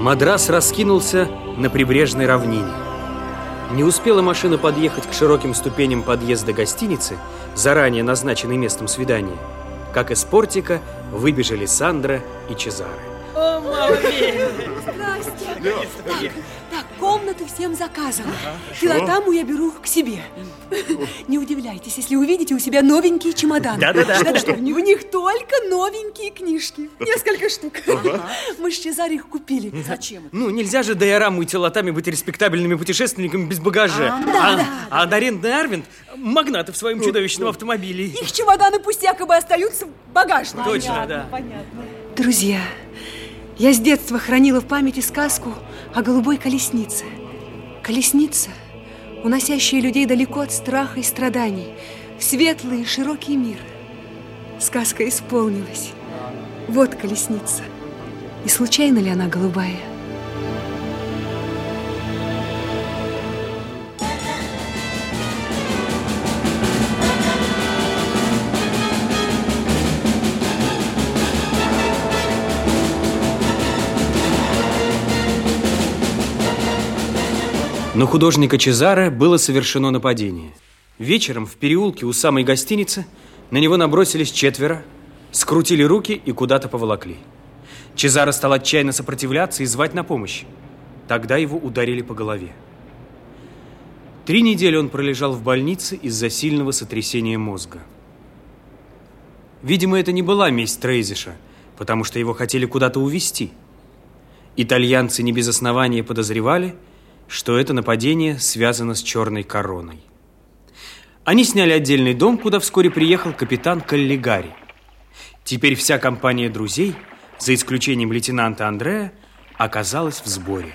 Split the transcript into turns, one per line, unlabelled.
Мадрас раскинулся на прибрежной равнине. Не успела машина подъехать к широким ступеням подъезда гостиницы, заранее назначенной местом свидания, как из портика выбежали Сандра и Чезаре.
О, Здрасте.
Так, так, комнаты всем заказаны. Филотаму я беру к себе. Не удивляйтесь, если увидите у себя новенькие чемоданы.
Да-да-да.
В них только новенькие книжки. Несколько штук. Мы с Чезаре их купили.
Зачем?
Ну, нельзя же Дайораму и Телотами быть респектабельными путешественниками без багажа. а,
да.
а Дарендный Арвинд – магнаты в своем чудовищном автомобиле.
Их чемоданы пусть якобы остаются в багажнике.
Точно, да.
Друзья, я с детства хранила в памяти сказку о голубой колеснице. Колесница, уносящая людей далеко от страха и страданий, в светлый и широкий мир. Сказка исполнилась. Вот колесница. И случайно ли она голубая?
На художника Чезаре было совершено нападение. Вечером в переулке у самой гостиницы на него набросились четверо, скрутили руки и куда-то поволокли. Чезаро стал отчаянно сопротивляться и звать на помощь. Тогда его ударили по голове. Три недели он пролежал в больнице из-за сильного сотрясения мозга. Видимо, это не была месть Трейзиша, потому что его хотели куда-то увезти. Итальянцы не без основания подозревали, что это нападение связано с черной короной. Они сняли отдельный дом, куда вскоре приехал капитан Каллигари. Теперь вся компания друзей, за исключением лейтенанта Андрея, оказалась в сборе.